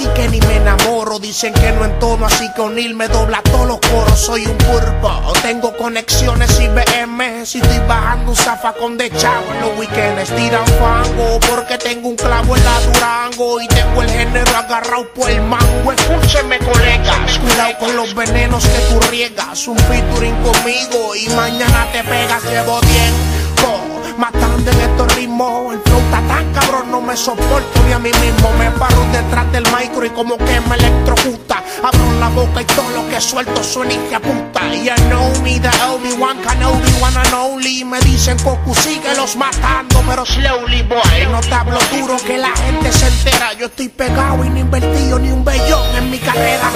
así que ni me enamoro. Dicen que no en tono, así que O'Neill me dobla todos los coros. Soy un purpo, tengo conexiones y BM. Si estoy bajando un zafacón de chavo los weekends, tiran fango. Porque tengo un clavo en la Durango y tengo el género agarrado por el mango. Escúcheme, colegas, cuidado con los venenos que tú riegas. Un featuring conmigo y mañana te pegas, llevo tiempo matando en estos ritmos. El flow no me soporto ni a mí mismo. Me paro detrás del micro y como que me electrocuta. Abro la boca y todo lo que suelto suena y puta. Y I know me, the Obi-Wan Kenobi, one and only. Me dicen Goku sigue los matando, pero slowly, boy. No te hablo duro que la gente se entera. Yo estoy pegado y no invertido ni un bellón en mi carrera.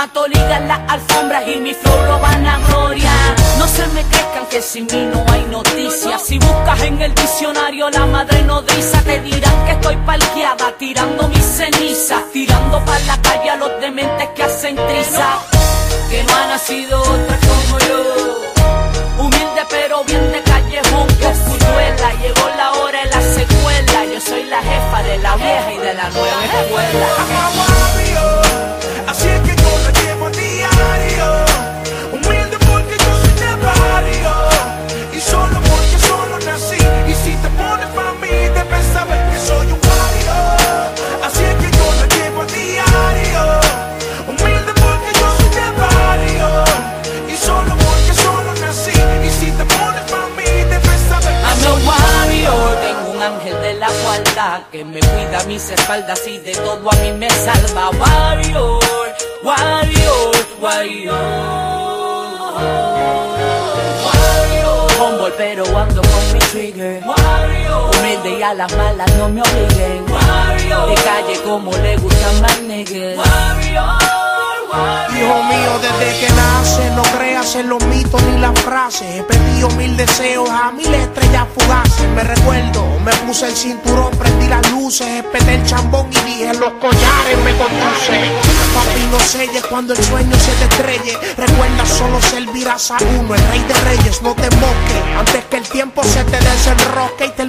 Mato liga en las alfombras y mi flow lo van a gloria. No se me crezcan que sin mí no hay noticias. Si buscas en el diccionario la madre nodriza, te dirán que estoy parqueada tirando mis cenizas. Tirando para la calle a los dementes que hacen triza. Que no ha nacido otra como yo. Humilde pero bien de callejón con escuchuela Llegó la hora de la secuela Yo soy la jefa de la vieja y de la nueva escuela Que me cuida mis espaldas y de todo a mí me salva. Warrior, warrior, warrior. Humble pero ando con mi trigger. Humilde y a las malas no me obliguen. De calle como le gustan más niggas Hijo mío, desde que nace, no creas en los mitos ni las frases. He pedido mil deseos a mil estrellas fugaces. Me recuerdo, me puse el cinturón, prendí las luces, espeté el chambón y dije los collares me conduce. Papi, no selles cuando el sueño se te estrelle. Recuerda, solo servirás a uno, el rey de reyes, no te moques. Antes que el tiempo se te desenroque y vendido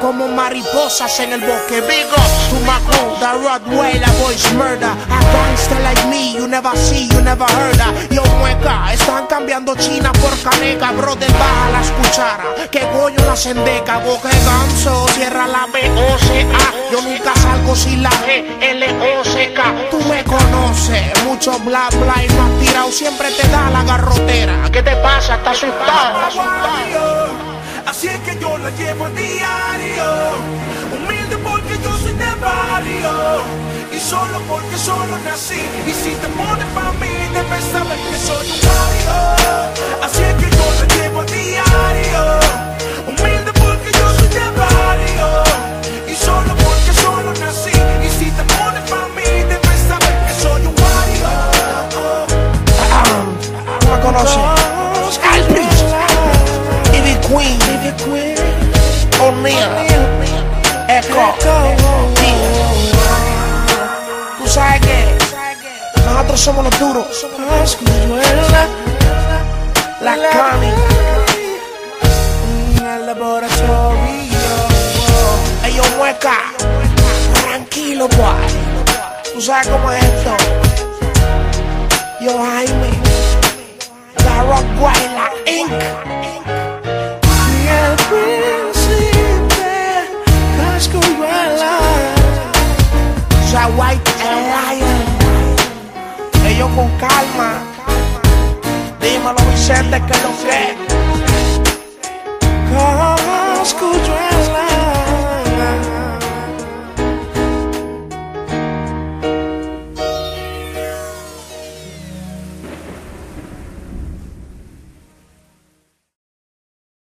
como mariposas en el bosque. Big up to my crew, the Rodway, la voice murder. A gangster like me, you never see, you never heard of. Yo mueca, están cambiando China por caneca, brother, baja las cucharas. Que Goyo la sendeca, boque ganso, cierra la B-O-C-A. Yo nunca salgo sin la G-L-O-C-K. Tú me conoces, mucho bla bla y no has tirado, siempre te da la garrotera. ¿Qué te pasa? ¿Estás asustado? ¿Estás asustado? Barrio. Así es que yo la llevo a diario. Humilde porque yo soy de barrio. Y solo porque solo nací. Y si te pones para mí, debes saber que soy un warrior. Así es que nosotros somos los duros. La Cami, el laboratorio. Ellos mueca, tranquilo, boy. Tú sabes cómo es esto. Yo, Jaime, la Inc. Príncipe Cascuela. Sea White con calma. Dímelo, Vicente, que lo que.